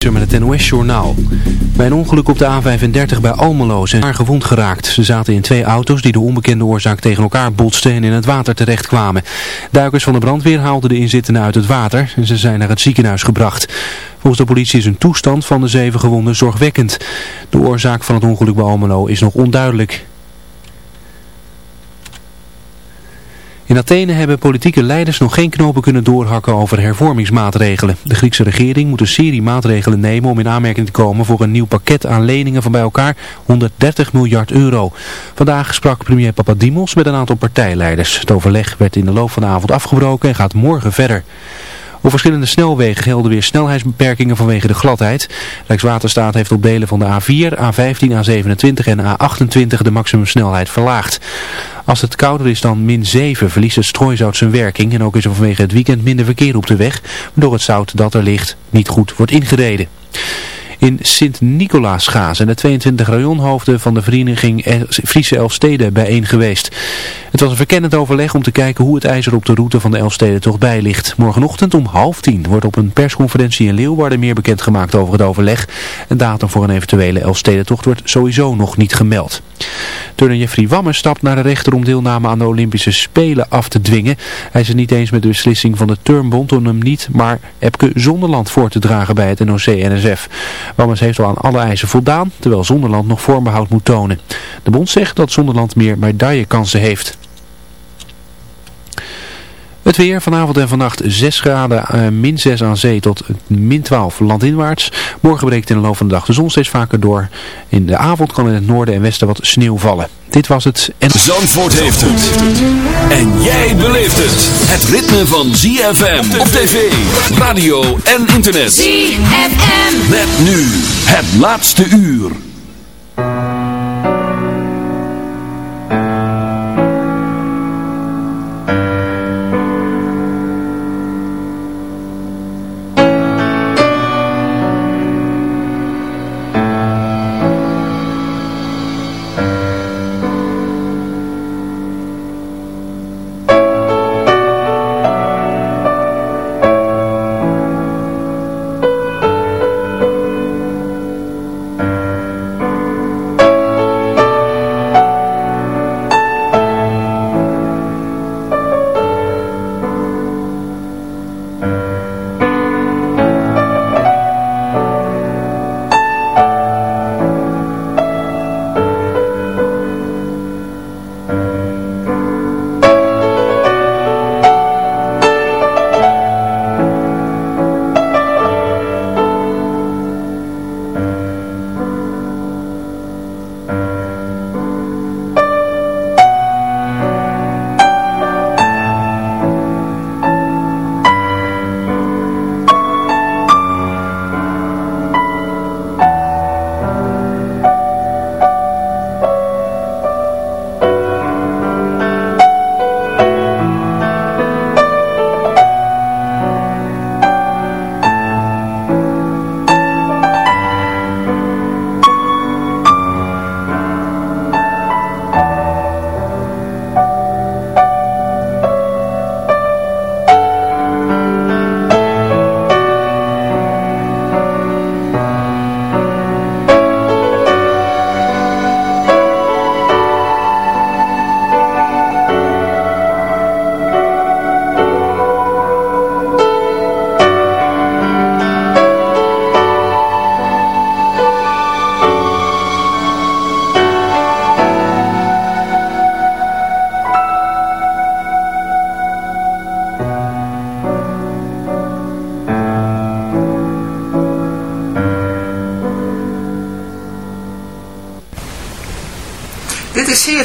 met het NOS-journaal. Bij een ongeluk op de A35 bij Almelo zijn zwaar gewond geraakt. Ze zaten in twee auto's die de onbekende oorzaak tegen elkaar botsten en in het water terechtkwamen. Duikers van de brandweer haalden de inzittenden uit het water en ze zijn naar het ziekenhuis gebracht. Volgens de politie is een toestand van de zeven gewonden zorgwekkend. De oorzaak van het ongeluk bij Almelo is nog onduidelijk. In Athene hebben politieke leiders nog geen knopen kunnen doorhakken over hervormingsmaatregelen. De Griekse regering moet een serie maatregelen nemen om in aanmerking te komen voor een nieuw pakket aan leningen van bij elkaar 130 miljard euro. Vandaag sprak premier Papadimos met een aantal partijleiders. Het overleg werd in de loop van de avond afgebroken en gaat morgen verder. Op verschillende snelwegen gelden weer snelheidsbeperkingen vanwege de gladheid. Rijkswaterstaat heeft op delen van de A4, A15, A27 en A28 de maximumsnelheid verlaagd. Als het kouder is dan min 7 verliest het strooizout zijn werking en ook is er vanwege het weekend minder verkeer op de weg, waardoor het zout dat er ligt niet goed wordt ingereden. In Sint-Nicolaasga zijn de 22 rajonhoofden van de vereniging Friese Elfsteden bijeen geweest. Het was een verkennend overleg om te kijken hoe het ijzer op de route van de Elfsteden toch bij ligt. Morgenochtend om half tien wordt op een persconferentie in Leeuwarden meer bekendgemaakt over het overleg. Een datum voor een eventuele Elfstedentocht wordt sowieso nog niet gemeld. Turner Jeffrey Wammer stapt naar de rechter om deelname aan de Olympische Spelen af te dwingen. Hij is het niet eens met de beslissing van de Turnbond om hem niet, maar Epke Zonderland voor te dragen bij het NOC-NSF. Wammers heeft al aan alle eisen voldaan, terwijl Zonderland nog vormbehoud moet tonen. De bond zegt dat Zonderland meer medaillekansen heeft. Het weer vanavond en vannacht 6 graden, uh, min 6 aan zee tot min 12 landinwaarts. Morgen breekt in de loop van de dag de zon steeds vaker door. In de avond kan in het noorden en westen wat sneeuw vallen. Dit was het. En... Zandvoort heeft het. En jij beleeft het. Het ritme van ZFM op tv, radio en internet. ZFM. Met nu het laatste uur.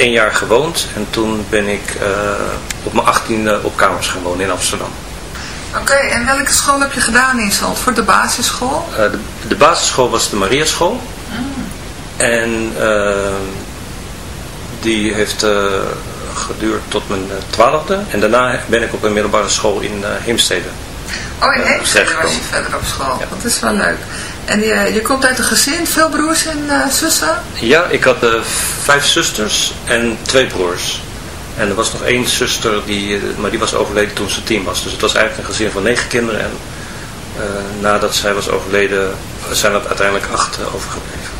één jaar gewoond en toen ben ik uh, op mijn achttiende op kamers gaan wonen in Amsterdam. Oké, en welke school heb je gedaan in Zandvoort? De basisschool? de, de, basisschool was de Mariaschool. Mm. En die heeft geduurd tot mijn twaalfde. En daarna ben ik op een middelbare school in Heemstede. Oh, in Heemstede was je verder op school. Ja. Dat is wel leuk. En je, je komt uit een gezin, veel broers en uh, zussen? Ja, ik had uh, vijf zusters en twee broers. En er was nog één zuster, die, eh, maar die was overleden toen ze tien was. Dus het was eigenlijk een gezin van negen kinderen. En nadat zij was overleden, zijn er uiteindelijk acht overgebleven.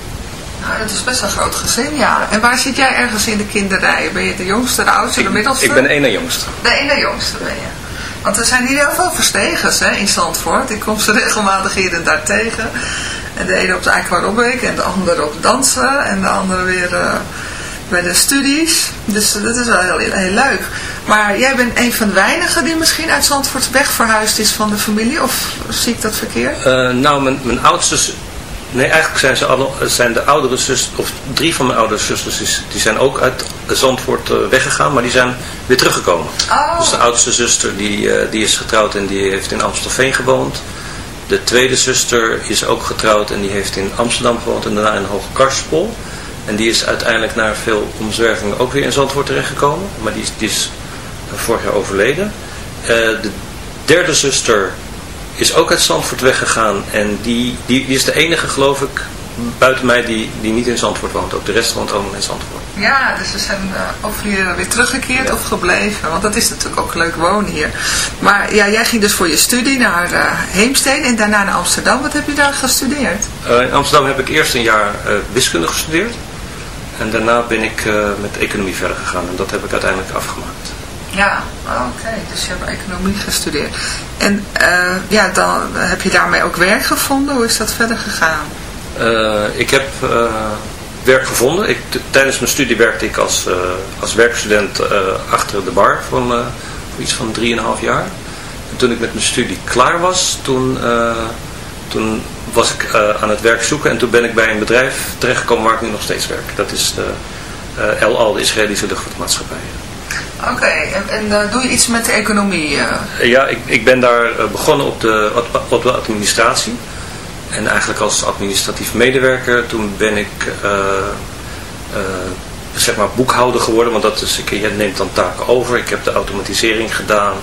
Nou, dat is best een groot gezin, ja. En waar zit jij ergens in de kinderrij? Ben je de jongste, de oudste, de middelste? Ik ben de ene jongste. De ene jongste ben je. Want er zijn hier heel veel verstegers hè, in Zandvoort. Ik kom ze regelmatig hier en daar tegen. En de ene op de aquarobic en de andere op dansen. En de andere weer uh, bij de studies. Dus dat is wel heel, heel leuk. Maar jij bent een van de weinigen die misschien uit Zandvoort weg verhuisd is van de familie. Of zie ik dat verkeerd? Uh, nou, mijn, mijn oudste Nee, eigenlijk zijn, ze alle, zijn de oudere zusters, of drie van mijn oudere zusters, die zijn ook uit Zandvoort uh, weggegaan, maar die zijn weer teruggekomen. Oh. Dus de oudste zuster, die, uh, die is getrouwd en die heeft in Amstelveen gewoond. De tweede zuster is ook getrouwd en die heeft in Amsterdam gewoond en daarna in Hoge Karspel. En die is uiteindelijk na veel omzwervingen ook weer in Zandvoort terechtgekomen, maar die, die is vorig jaar overleden. Uh, de derde zuster is ook uit Zandvoort weggegaan. En die, die, die is de enige, geloof ik, buiten mij die, die niet in Zandvoort woont. Ook de rest woont allemaal in Zandvoort. Ja, dus ze zijn uh, of hier weer teruggekeerd of gebleven. Want dat is natuurlijk ook leuk wonen hier. Maar ja, jij ging dus voor je studie naar uh, Heemsteen en daarna naar Amsterdam. Wat heb je daar gestudeerd? In Amsterdam heb ik eerst een jaar wiskunde gestudeerd. En daarna ben ik met economie verder gegaan. En dat heb ik uiteindelijk afgemaakt. Ja, oké. Dus je hebt economie gestudeerd. En uh, ja, dan heb je daarmee ook werk gevonden. Hoe is dat verder gegaan? Uh, ik heb werk gevonden. Ik, tijdens mijn studie werkte ik als, als werkstudent achter de bar van, voor iets van 3,5 jaar. En toen ik met mijn studie klaar was, toen, toen was ik aan het werk zoeken. En toen ben ik bij een bedrijf terechtgekomen waar ik nu nog steeds werk. Dat is de El Al, de Israëlische luchtvaartmaatschappij. Oké, en, en uh, doe je iets met de economie? Ja, ik, ik ben daar begonnen op de, op de administratie. En eigenlijk als administratief medewerker, toen ben ik zeg maar boekhouder geworden. Want dat is, ik, je neemt dan taken over. Ik heb de automatisering gedaan,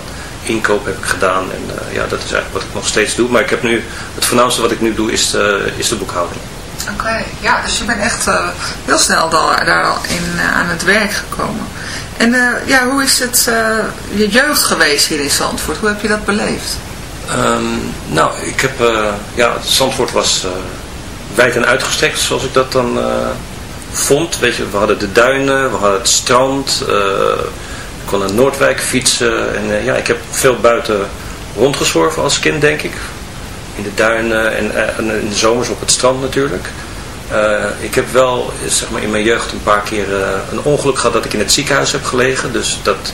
inkoop heb ik gedaan. En ja, dat is eigenlijk wat ik nog steeds doe. Maar ik heb nu, het voornaamste wat ik nu doe is de, is de boekhouding. Oké, ja, dus je bent echt heel snel daar, daar al in, aan het werk gekomen. En ja, hoe is het je jeugd geweest hier in Zandvoort? Hoe heb je dat beleefd? Um, nou, ik heb, ja, Zandvoort was wijd en uitgestrekt zoals ik dat dan vond. Weet je, we hadden de duinen, we hadden het strand, kon naar Noordwijk fietsen. En ja, ik heb veel buiten rondgezworven als kind, denk ik. In de duinen en, en in de zomers op het strand natuurlijk. Uh, ik heb wel zeg maar, in mijn jeugd een paar keer een ongeluk gehad dat ik in het ziekenhuis heb gelegen. Dus dat,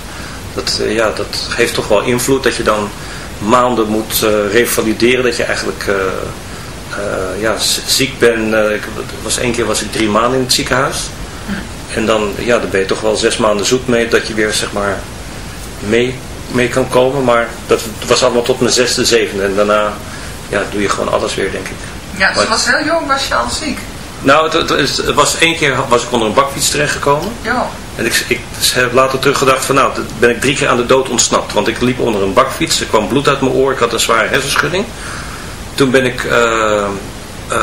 dat, ja, dat geeft toch wel invloed dat je dan maanden moet revalideren. Dat je eigenlijk ja, ziek bent. was, één keer was ik drie maanden in het ziekenhuis. En dan, ja, dan ben je toch wel zes maanden zoet mee dat je weer zeg maar, mee, mee kan komen. Maar dat was allemaal tot mijn zesde, zevende. En daarna ja, doe je gewoon alles weer, denk ik. Ja, dus maar, was heel jong was je al ziek? Nou, het, het, het, was één keer was ik onder een bakfiets terechtgekomen. Ja. En ik, ik heb later teruggedacht van nou, ben ik drie keer aan de dood ontsnapt. Want ik liep onder een bakfiets, er kwam bloed uit mijn oor, ik had een zware hersenschudding. Toen ben ik uh, uh,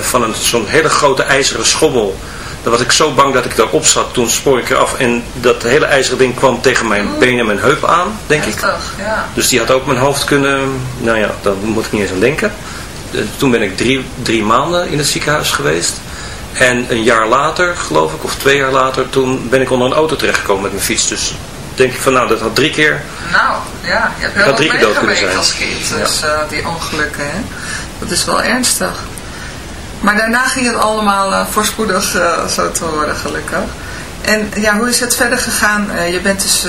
van zo'n hele grote ijzeren schommel, daar was ik zo bang dat ik daarop zat. Toen spoor ik eraf en dat hele ijzeren ding kwam tegen mijn benen en mijn heup aan, denk Heftig, ik. Ja. Dus die had ook mijn hoofd kunnen, nou ja, daar moet ik niet eens aan denken. Eh, toen ben ik drie, drie maanden in het ziekenhuis geweest. En een jaar later, geloof ik, of twee jaar later, toen ben ik onder een auto terechtgekomen met mijn fiets. Dus denk ik van, nou, dat had drie keer... Nou, ja, je hebt wel drie keer dood kunnen zijn. als kind. Dus ja. uh, die ongelukken, hè. Dat is wel ernstig. Maar daarna ging het allemaal uh, voorspoedig uh, zo te horen, gelukkig. En ja, hoe is het verder gegaan? je bent dus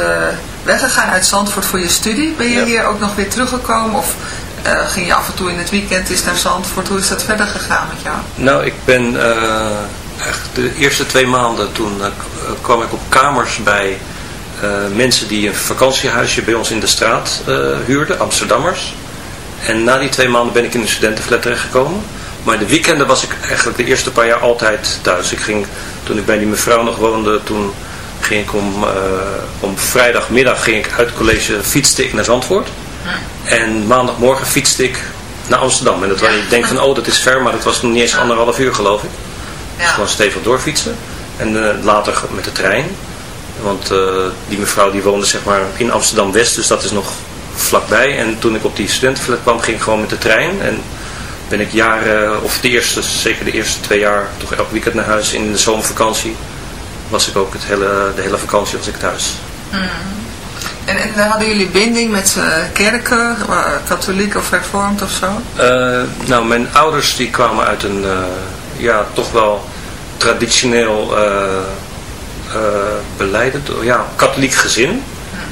weggegaan uit Zandvoort voor je studie. Ben je ja. hier ook nog weer teruggekomen? Of uh, ging je af en toe in het weekend eens naar Zandvoort. Hoe is dat verder gegaan met jou? Nou, ik ben uh, echt de eerste twee maanden toen uh, kwam ik op kamers bij mensen die een vakantiehuisje bij ons in de straat huurden, Amsterdammers. En na die twee maanden ben ik in een studentenflat terechtgekomen. Maar de weekenden was ik eigenlijk de eerste paar jaar altijd thuis. Ik ging, toen ik bij die mevrouw nog woonde, toen ging ik om, uh, om vrijdagmiddag ging ik uit het college fietste ik naar Zandvoort. En maandagmorgen fietste ik naar Amsterdam. En dat was, ik denk van, oh dat is ver, maar dat was nog niet eens anderhalf uur geloof ik. Gewoon stevig doorfietsen. En uh, later met de trein. Want uh, die mevrouw die woonde zeg maar in Amsterdam-West, dus dat is nog vlakbij. En toen ik op die studentenflat kwam, ging ik gewoon met de trein. En ben ik jaren, of de eerste, zeker de eerste twee jaar, toch elk weekend naar huis. In de zomervakantie was ik ook het hele, de hele vakantie was ik thuis. Mm. En, en hadden jullie binding met uh, kerken, uh, katholiek of hervormd of zo? Uh, nou, mijn ouders die kwamen uit een, ja, toch wel traditioneel beleidend, ja, katholiek gezin.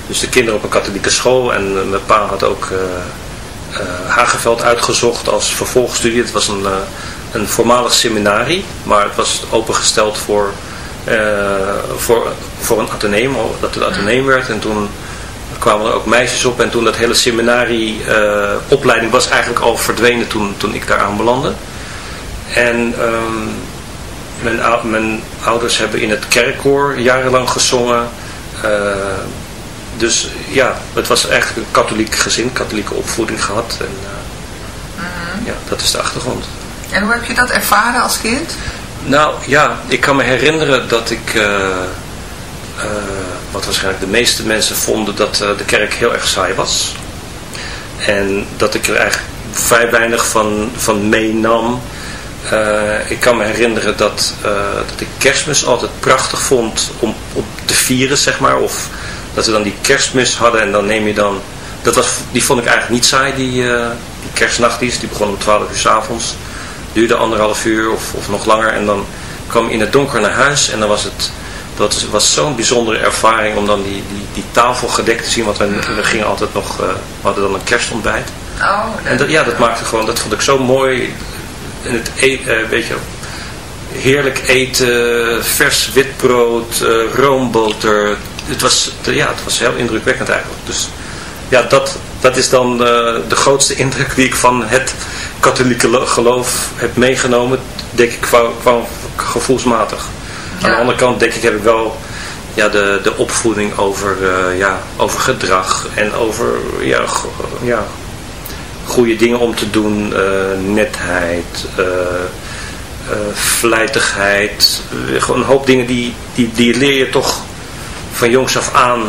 Dus de kinderen op een katholieke school en mijn pa had ook Hageveld uitgezocht als vervolgstudie. Het was een, een voormalig seminarie, maar het was opengesteld voor voor, voor een ateneum, dat het ateneum werd. En toen kwamen er ook meisjes op. En toen dat hele seminarie uh, opleiding was eigenlijk al verdwenen toen, toen ik daar aan belandde. En um, mijn, mijn, ouders hebben in het kerkkoor jarenlang gezongen. Dus ja, het was eigenlijk een katholiek gezin, katholieke opvoeding gehad. En uh, mm. ja, dat is de achtergrond. En hoe heb je dat ervaren als kind? Nou ja, ik kan me herinneren dat ik, uh, uh, wat waarschijnlijk de meeste mensen vonden, dat de kerk heel erg saai was. En dat ik er eigenlijk vrij weinig van, van meenam. ik kan me herinneren dat, dat ik kerstmis altijd prachtig vond om, om te vieren, zeg maar. Of dat we dan die kerstmis hadden en dan neem je dan... Dat was, die vond ik eigenlijk niet saai, die, die kerstnachtdienst. Die begon om 12 uur s avonds duurde anderhalf uur of, of nog langer. En dan kwam ik in het donker naar huis en dan was het... Dat was zo'n bijzondere ervaring om dan die, die, die tafel gedekt te zien. Want we, we gingen altijd nog... Uh, we hadden dan een kerstontbijt. Oh, en dat, ja, dat maakte gewoon... Dat vond ik zo mooi. En het eten, uh, weet je... Heerlijk eten, vers witbrood, uh, roomboter. Het was, ja, het was heel indrukwekkend eigenlijk. Dus ja, dat, dat is dan de grootste indruk die ik van het katholieke geloof heb meegenomen, denk ik qua, qua gevoelsmatig. Aan de andere kant denk ik heb ik wel ja, de, de opvoeding over, uh, ja, over gedrag en over ja, ja, goede dingen om te doen, uh, netheid, uh, vlijtigheid, gewoon een hoop dingen die, die, die leer je toch van jongs af aan.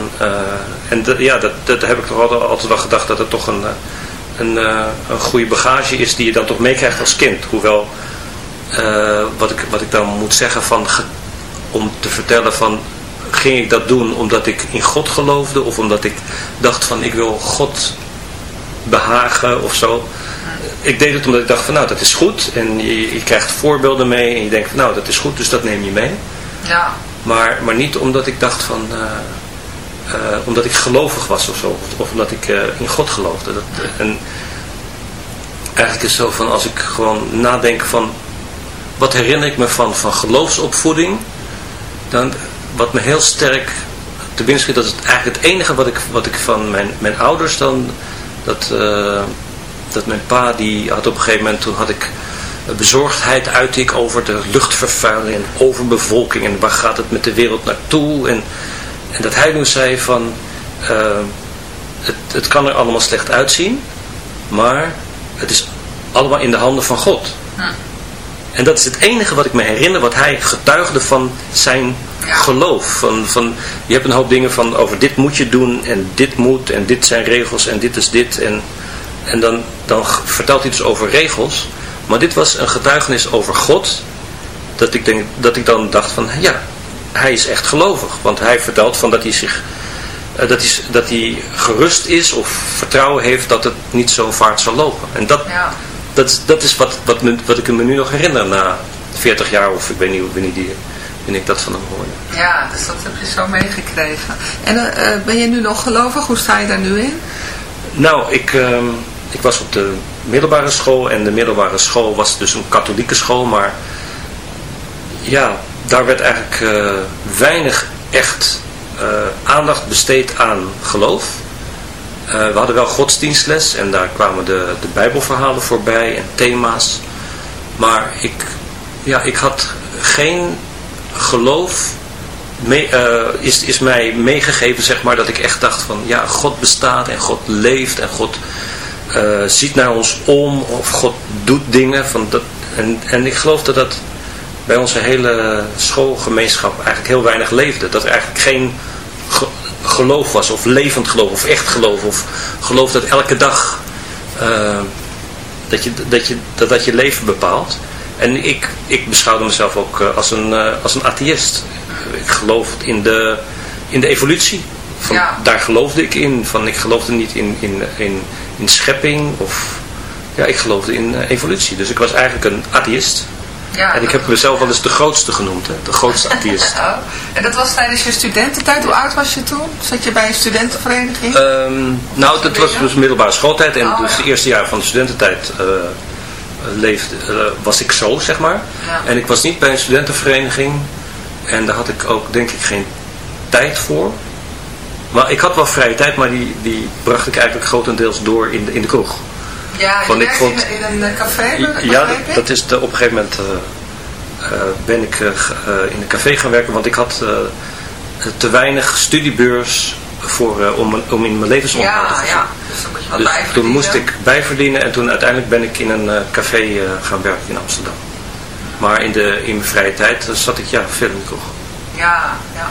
en ja, dat, dat heb ik toch altijd, wel gedacht dat het toch een een, uh, een goede bagage is die je dan toch meekrijgt als kind. Hoewel, wat, ik, wat ik dan moet zeggen van, om te vertellen van, ging ik dat doen omdat ik in God geloofde of omdat ik dacht van ik wil God behagen of zo. Ik deed het omdat ik dacht van nou dat is goed en je, je krijgt voorbeelden mee en je denkt nou dat is goed dus dat neem je mee. Ja. Maar, maar niet omdat ik dacht van... Uh, uh, omdat ik gelovig was of zo. Of, omdat ik uh, in God geloofde. Dat, en eigenlijk is zo van als ik gewoon nadenk van... Wat herinner ik me van, van geloofsopvoeding? Dan wat me heel sterk te binnen. Dat is eigenlijk het enige wat ik, wat ik van mijn, mijn ouders dan... Dat, dat mijn pa die had op een gegeven moment... Toen had ik bezorgdheid uit ik over de luchtvervuiling en overbevolking. En waar gaat het met de wereld naartoe? En en dat hij nu zei van, uh, het, het kan er allemaal slecht uitzien, maar het is allemaal in de handen van God. En dat is het enige wat ik me herinner, wat hij getuigde van zijn geloof. Van, van, je hebt een hoop dingen van over dit moet je doen en dit moet en dit zijn regels en dit is dit. En, en dan, dan vertelt hij dus over regels. Maar dit was een getuigenis over God. Dat ik, denk, dat ik dan dacht van ja, hij is echt gelovig. Want hij vertelt van dat hij zich uh, dat, hij, dat hij gerust is of vertrouwen heeft dat het niet zo vaart zal lopen. En dat, ja. dat, dat is wat, wat, me, wat ik me nu nog herinner na 40 jaar of ik weet niet wanneer, die, wanneer ik dat van hem hoorde. Ja, dus dat heb je zo meegekregen. En uh, ben je nu nog gelovig? Hoe sta je daar nu in? Nou, ik, uh, ik was op de middelbare school en de middelbare school was dus een katholieke school, maar ja, daar werd eigenlijk uh, weinig echt aandacht besteed aan geloof. we hadden wel godsdienstles en daar kwamen de, de bijbelverhalen voorbij en thema's. Maar ik, ja, ik had geen geloof mee, is, is mij meegegeven, zeg maar, dat ik echt dacht van, ja, God bestaat en God leeft en God uh, ziet naar ons om of God doet dingen. Van dat, en, en ik geloof dat dat bij onze hele schoolgemeenschap eigenlijk heel weinig leefde. Dat er eigenlijk geen geloof was of levend geloof of echt geloof of geloof dat elke dag uh, dat, je, dat, je, dat dat je leven bepaalt. En ik, ik beschouwde mezelf ook uh, als een, als een atheïst. Ik geloof in de, in de evolutie. Van, ja. Daar geloofde ik in. Van, ik geloofde niet in, in, in in schepping of ja, ik geloofde in uh, evolutie. Dus ik was eigenlijk een atheïst. Ja, en ik heb mezelf wel eens de grootste genoemd, hè? de grootste atheïst. oh. En dat was tijdens je studententijd? Hoe oud was je toen? Zat je bij een studentenvereniging? Um, nou, dat was dus middelbare schooltijd en oh, dus ja. de eerste jaar van de studententijd uh, leefde, uh, was ik zo, zeg maar. Ja. En ik was niet bij een studentenvereniging en daar had ik ook denk ik geen tijd voor. Maar ik had wel vrije tijd, maar die, die bracht ik eigenlijk grotendeels door in de, in de kroeg. Ja, ik vond, in, in, een café? Ja, dat, is de, op een gegeven moment uh, uh, ben ik uh, in een café gaan werken, want ik had te weinig studiebeurs voor, om, om in mijn levensonderhoud ja, te Ja, dus dan moet je wat dus toen moest ik bijverdienen en toen uiteindelijk ben ik in een café gaan werken in Amsterdam. Maar in, de, in mijn vrije tijd zat ik ja, veel in de kroeg. Ja, ja.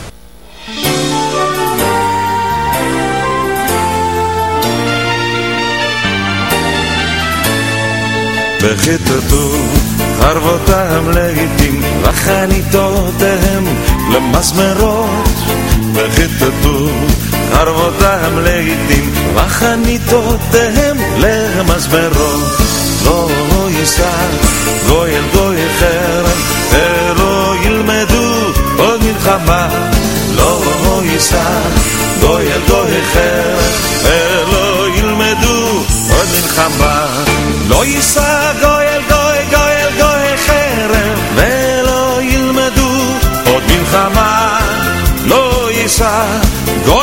וחיטטו חרבותם לעתים וחניתותיהם למסמרות וחיטטו חרבותם לעתים וחניתותיהם למסמרות לא יישא גוי אל גוי חרם ולא ילמדו עוד מלחמה לא יישא גוי אל גוי חרם ולא ילמדו עוד מלחמה לא יישא גוי אל גוי גוי אל גוי חרם ולא ילמדו עוד מלחמה לא יישא גוי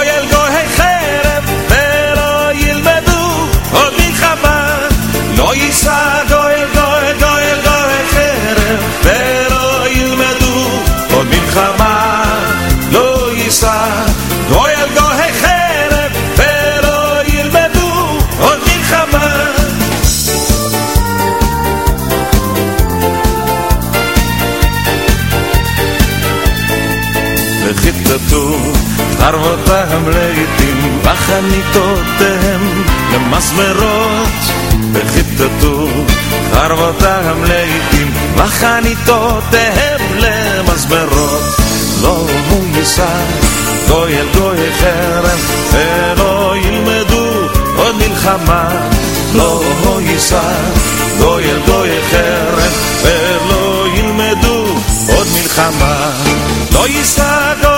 וחיטטו חרבותם לעתים בחניתותיהם למסמרות וחיטטו חרבותם לעתים בחניתותיהם למסמרות לא יישא גוי אל גוי חרם ולא ילמדו עוד מלחמה לא יישא גוי אל גוי חרם Hoy está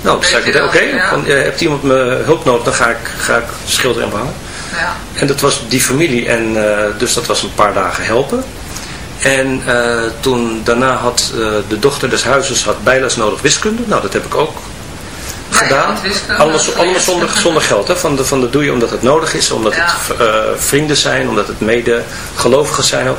nou, toen zei ik meteen, oké, wel, ja. eh, hebt iemand me hulp nodig, dan ga ik, ga ik schilderen en behangen. Ja. En dat was die familie en eh, dus dat was een paar dagen helpen. En eh, toen daarna had de dochter des huizes had bijles nodig wiskunde. Nou, dat heb ik ook Ja, gedaan. allemaal, allemaal zonder, zonder geld. Hè? Van, de, van de doe je omdat het nodig is, omdat het vrienden zijn, omdat het mede gelovigen zijn ook.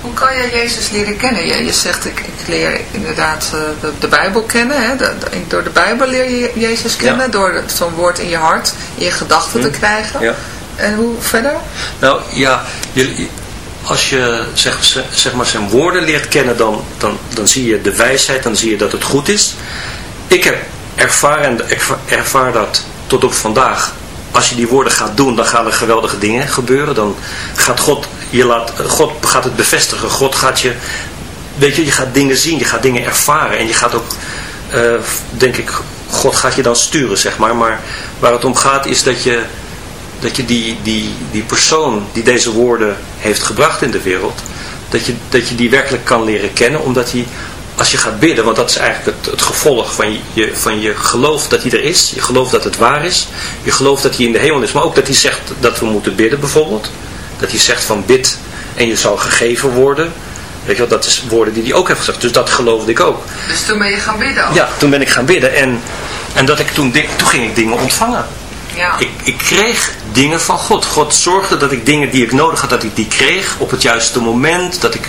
Hoe kan je Jezus leren kennen? Je, je zegt, ik, ik leer inderdaad eh, de, de Bijbel kennen. Hè? De- de- door de Bijbel leer je Jezus kennen. Ja. Door zo'n woord in je hart, in je gedachten te krijgen. Ja. En hoe verder? Nou ja, je, als je zeg, zeg- maar zijn woorden leert kennen, dan, dan, dan zie je de wijsheid, dan zie je dat het goed is. Ik heb ervaren, en erva- ervaar dat tot op vandaag. Als je die woorden gaat doen, dan gaan er geweldige dingen gebeuren. Dan gaat God, je laat, God gaat het bevestigen. God gaat je, weet je, je gaat dingen zien, je gaat dingen ervaren. En je gaat ook, eh, denk ik, God gaat je dan sturen, zeg maar. Maar waar het om gaat is dat je dat je die, die, die persoon die deze woorden heeft gebracht in de wereld, dat je, dat je die werkelijk kan leren kennen, omdat hij, als je gaat bidden, want dat is eigenlijk het, het gevolg van je, van je geloof dat hij er is, je geloof dat het waar is, je geloof dat hij in de hemel is, maar ook dat hij zegt dat we moeten bidden bijvoorbeeld, dat hij zegt van bid en je zal gegeven worden, weet je wel, dat is woorden die hij ook heeft gezegd, dus dat geloofde ik ook. Dus toen ben je gaan bidden ook. Ja, toen ben ik gaan bidden en, en dat ik toen, toen ging ik dingen ontvangen. Ja. Ik, ik kreeg dingen van God. God zorgde dat ik dingen die ik nodig had, dat ik die kreeg op het juiste moment. Dat ik,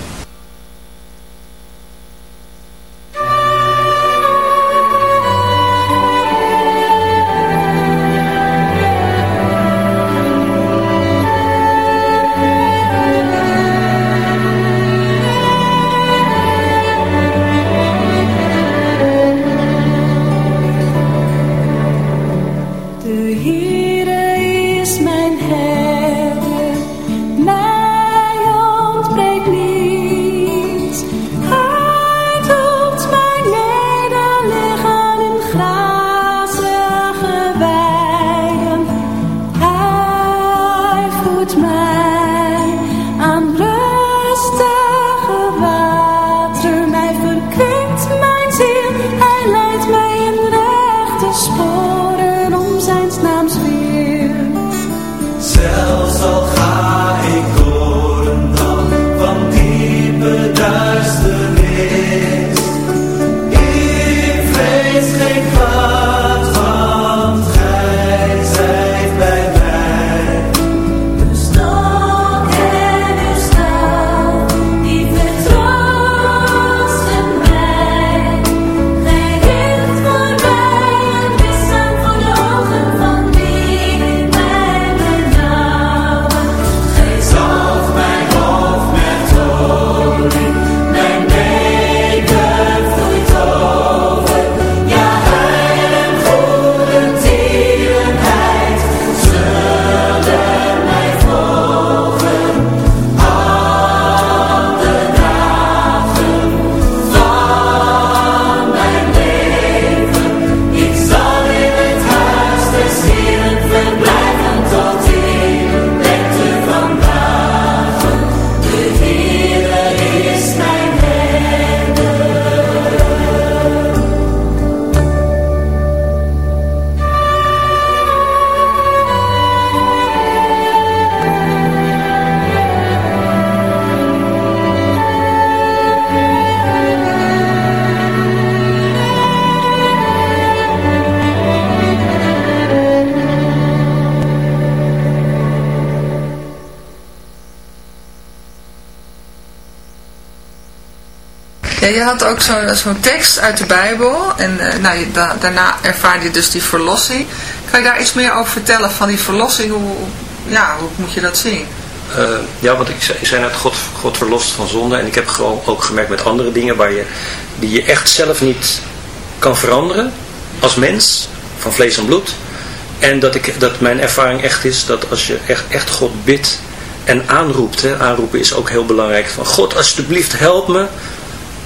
Had ook zo'n tekst uit de Bijbel. En eh, nou, je, da- daarna ervaarde je dus die verlossing. Kan je daar iets meer over vertellen van die verlossing? Hoe, ja, hoe moet je dat zien? Eh, ja, want ik zei, ik net, God, God verlost van zonde. En ik heb gewoon ook gemerkt met andere dingen waar je, die je echt zelf niet kan veranderen. Als mens, van vlees en bloed. En dat, ik, dat mijn ervaring echt is dat als je echt, echt God bidt en aanroept. Hè, aanroepen is ook heel belangrijk. Van God, alsjeblieft help me.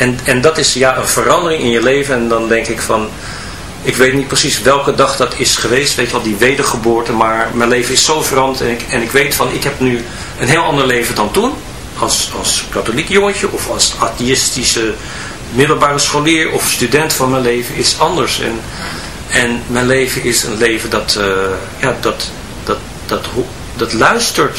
En, en dat is ja, een verandering in je leven. En dan denk ik van, ik weet niet precies welke dag dat is geweest, weet je wel, die wedergeboorte. Maar mijn leven is zo veranderd en ik, en ik weet van, ik heb nu een heel ander leven dan toen. Als, als katholiek jongetje of als atheïstische middelbare scholier of student van mijn leven is anders. En, en mijn leven is een leven dat, eh, ja, dat, dat, dat, ho- dat luistert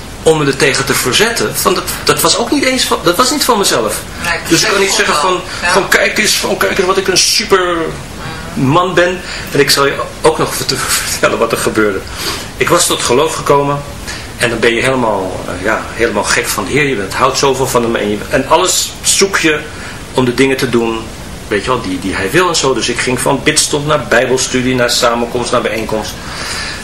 om me er tegen te verzetten. Van dat, dat was ook niet eens van, dat was niet van mezelf. Nee, dus ik kan niet zeggen van, Ja. van kijk eens, van kijk eens wat ik een super man ben. En ik zal je ook nog vert- vertellen wat er gebeurde. Ik was tot geloof gekomen. En dan ben je helemaal, eh, ja, helemaal gek van de Heer. Je bent, houdt zoveel van hem. En, je, en alles zoek je om de dingen te doen. Weet je wel, die, die hij wil en zo. Dus ik ging van bidstond naar bijbelstudie, naar samenkomst, naar bijeenkomst.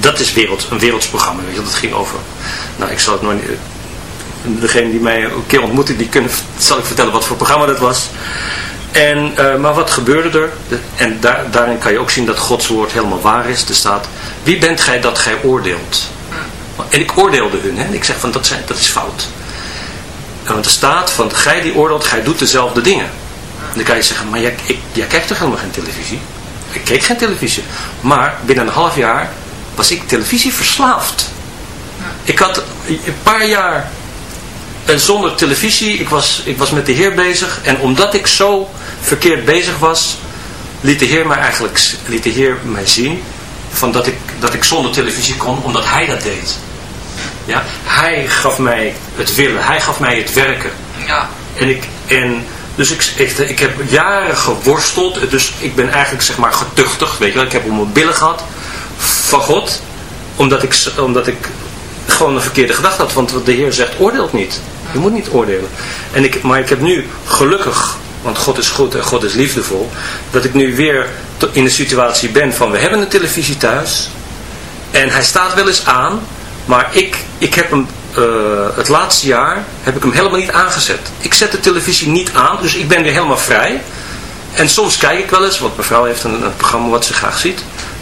dat is wereld, een werelds programma. Weet dat ging over, nou ik zal het nooit, niet- degene die mij een keer ontmoette, die kunnen, zal ik vertellen wat voor programma dat was. En, eh, maar wat gebeurde er? En daar, daarin kan je ook zien dat Gods woord helemaal waar is. Er staat, wie bent gij dat gij oordeelt? En ik oordeelde hun. Hè? Ik zeg van, dat, zijn, dat is fout. En want er staat van, gij die oordeelt, gij doet dezelfde dingen. En dan kan je zeggen, maar jij, ik, jij kijkt toch helemaal geen televisie? Ik keek geen televisie. Maar binnen een half jaar was ik televisie verslaafd. Ik had een paar jaar en zonder televisie, ik was, ik was met de Heer bezig. En omdat ik zo verkeerd bezig was, liet de Heer mij eigenlijk liet de Heer mij zien van dat, ik, dat ik zonder televisie kon, omdat Hij dat deed. Ja? Hij gaf mij het willen, Hij gaf mij het werken. Ja. En ik, en dus ik, ik, ik heb jaren geworsteld, dus ik ben eigenlijk zeg maar getuchtig, weet je wel. Ik heb om mijn billen gehad van God, omdat ik, omdat ik gewoon een verkeerde gedachte had. Want de Heer zegt, oordeelt niet. Je moet niet oordelen. En ik, maar ik heb nu gelukkig, want God is goed en God is liefdevol, dat ik nu weer in de situatie ben van, we hebben een televisie thuis. En hij staat wel eens aan, maar ik, ik heb hem eh, het laatste jaar heb ik hem helemaal niet aangezet. Ik zet de televisie niet aan, dus ik ben weer helemaal vrij. En soms kijk ik wel eens, want mevrouw heeft een programma wat ze graag ziet.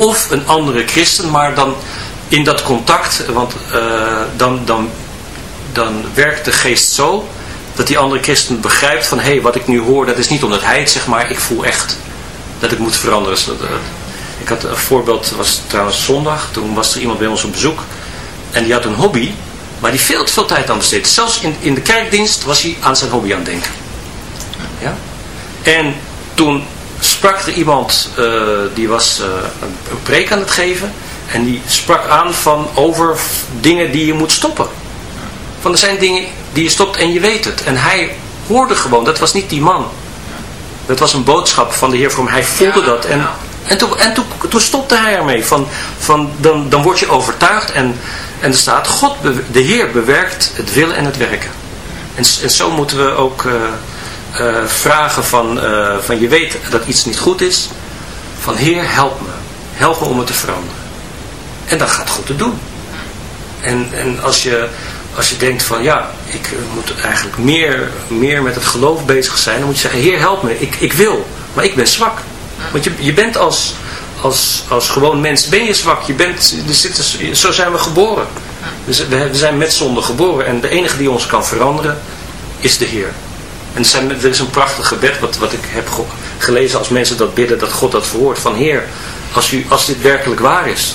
Of een andere christen, maar dan in dat contact, want eh, dan, dan, dan werkt de geest zo dat die andere christen begrijpt van, hé, hey, wat ik nu hoor, dat is niet omdat hij het zegt, maar ik voel echt dat ik moet veranderen. Zodat, eh, Ik had een voorbeeld, was trouwens zondag, toen was er iemand bij ons op bezoek. En die had een hobby, waar hij veel te veel tijd aan besteedde. Zelfs in, in de kerkdienst was hij aan zijn hobby aan het denken. Ja? En toen sprak er iemand, eh, die was eh, een, een preek aan het geven. En die sprak aan van over dingen die je moet stoppen. Van er zijn dingen die je stopt en je weet het. En hij hoorde gewoon, dat was niet die man. Dat was een boodschap van de Heer voor hem. Hij voelde Ja, dat. En, ja. en, toen, en toen, toen stopte hij ermee. Van, van, dan, dan word je overtuigd en, en er staat, God, de Heer bewerkt het willen en het werken. En, en zo moeten we ook eh, eh, vragen van, eh, van je weet dat iets niet goed is. Van Heer, help me. Help me om het te veranderen. En dan gaat God het doen. En, en als, je, als je denkt van ja, ik eh, moet eigenlijk meer, meer met het geloof bezig zijn. Dan moet je zeggen, Heer help me, ik, ik wil, maar ik ben zwak. Want je, je bent als, als, als gewoon mens, ben je zwak. Je bent, er zit, zo zijn we geboren. Dus we zijn met zonde geboren. En de enige die ons kan veranderen, is de Heer. En er, zijn, er is een prachtig gebed wat, wat ik heb ge- gelezen als mensen dat bidden, dat God dat verhoort. Van Heer, als, u, als dit werkelijk waar is,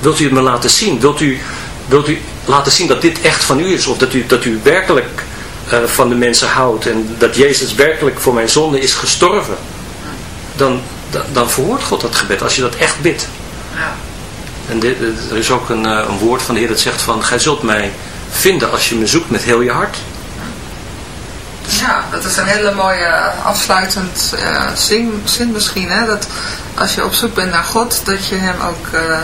wilt u het me laten zien? Wilt u, wilt u laten zien dat dit echt van u is? Of dat u, dat u werkelijk eh, van de mensen houdt en dat Jezus werkelijk voor mijn zonde is gestorven? Dan, dan, dan verhoort God dat gebed, als je dat echt bidt. Ja. En dit, er is ook een, eh, een woord van de Heer dat zegt van, gij zult mij vinden als je me zoekt met heel je hart. Ja, dat is een hele mooie eh, afsluitend eh, zin, zin misschien. Hè? Dat als je op zoek bent naar God, dat je hem ook eh,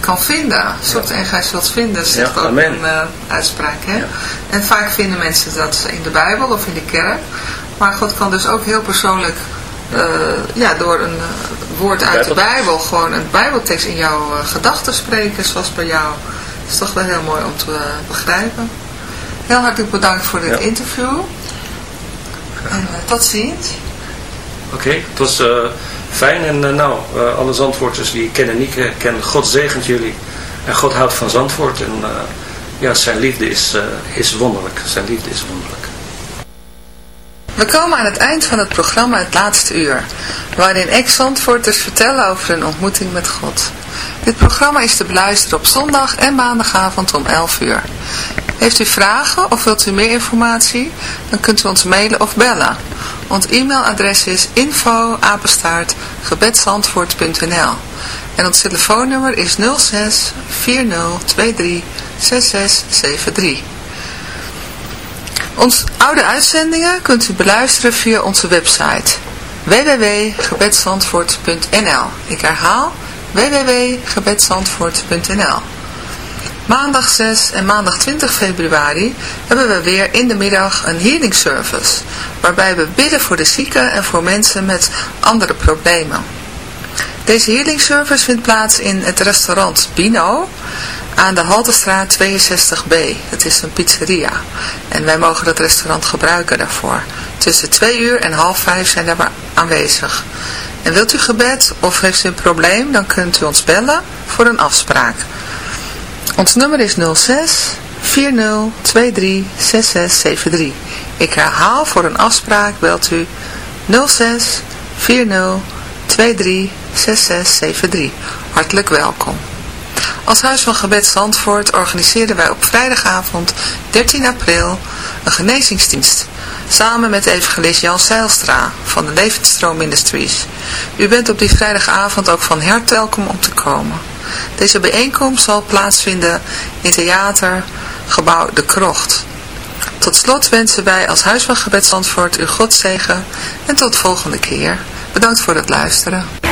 kan vinden. Zoekt en gij zult vinden, zit Ja, ook amen. een uitspraak. Hè? Ja. En vaak vinden mensen dat in de Bijbel of in de kerk. Maar God kan dus ook heel persoonlijk, ja, door een woord uit de Bijbel. Gewoon een Bijbeltekst in jouw gedachten spreken, zoals bij jou. Dat is toch wel heel mooi om te begrijpen. Heel hartelijk bedankt voor dit Ja. interview. En tot ziens. Oké, het was eh, fijn en eh, nou, eh, alle Zandvoorters die ik ken en niet eh, ken, God zegent jullie. En God houdt van Zandvoort en ja, zijn liefde is, is wonderlijk. Zijn liefde is wonderlijk. We komen aan het eind van het programma Het Laatste Uur, waarin ex-Zandvoorters vertellen over hun ontmoeting met God. Dit programma is te beluisteren op zondag en maandagavond om 11 uur. Heeft u vragen of wilt u meer informatie? Dan kunt u ons mailen of bellen. Ons e-mailadres is info en ons telefoonnummer is 06 4023 6673. Onze oude uitzendingen kunt u beluisteren via onze website www.gebedsandvoort.nl Ik herhaal www.gebedsandvoort.nl Maandag 6 en maandag 20 februari hebben we weer in de middag een healing service, waarbij we bidden voor de zieken en voor mensen met andere problemen. Deze healing service vindt plaats in het restaurant Bino aan de Haltestraat 62B. Het is een pizzeria en wij mogen dat restaurant gebruiken daarvoor. Tussen 2 uur en half 5 zijn we aanwezig. En wilt u gebed of heeft u een probleem, dan kunt u ons bellen voor een afspraak. Ons nummer is 06 40 23 6673. Ik herhaal voor een afspraak belt u 06 40 23 6673. Hartelijk welkom. Als Huis van Gebed Zandvoort organiseren wij op vrijdagavond 13 april een genezingsdienst. Samen met evangelist Jan Seilstra van de Levensstroom Ministries. U bent op die vrijdagavond ook van harte welkom om te komen. Deze bijeenkomst zal plaatsvinden in theatergebouw De Krocht. Tot slot wensen wij als Huis van Gebed Zandvoort u God zegen en tot volgende keer. Bedankt voor het luisteren.